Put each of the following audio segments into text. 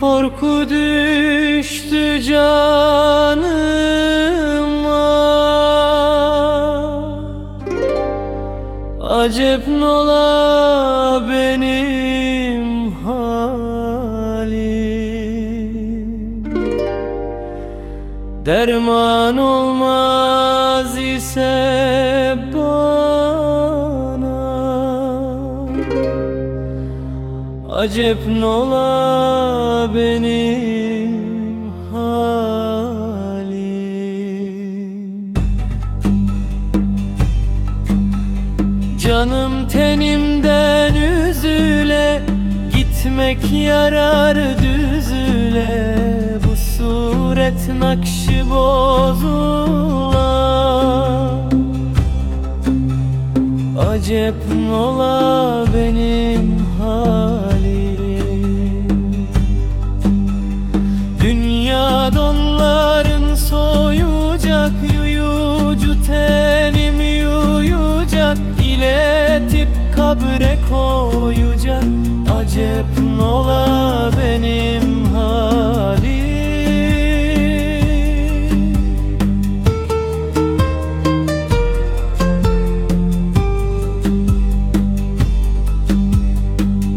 korku düştü canıma. Acep nola benim halim. Derman olmaz ise bana Acep nola benim halim. Canım tenimden üzüle Gitmek yarar düzüle. Bu suret nakşı bozula. Acep nola benim kabre koyacak. Acep nola benim halim.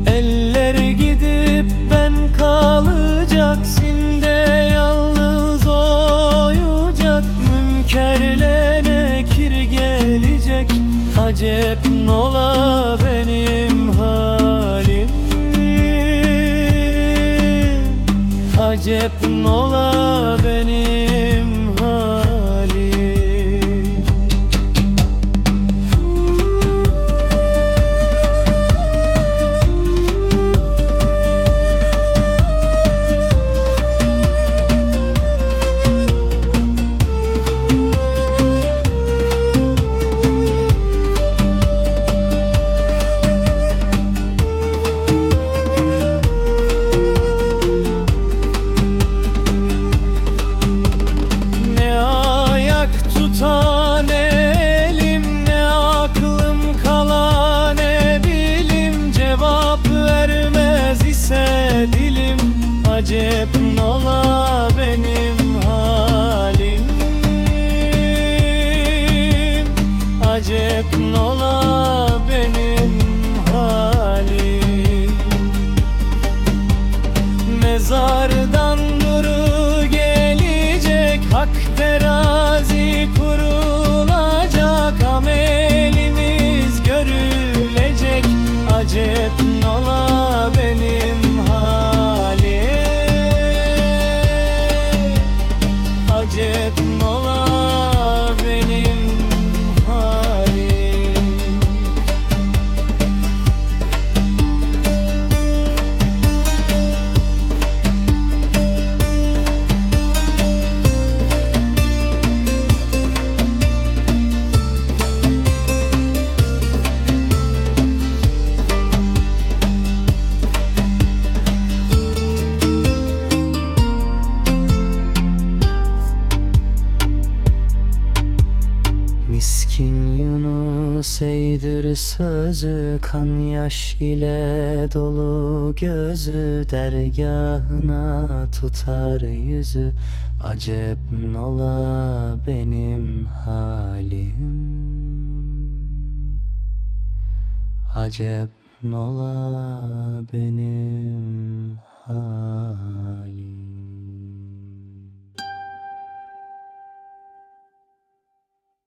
Eller gidip ben kalacak Sinde yalnız oyacak Münkerle nekir gelecek. Acep nola benim Acep nola terazi kurulacak Amelimiz görülecek. Acep nola benim Miskin Yunus eydir sözü Kan yaş ile dolu gözü Dergahına tutar yüzü. Acep nola benim halim. Acep nola benim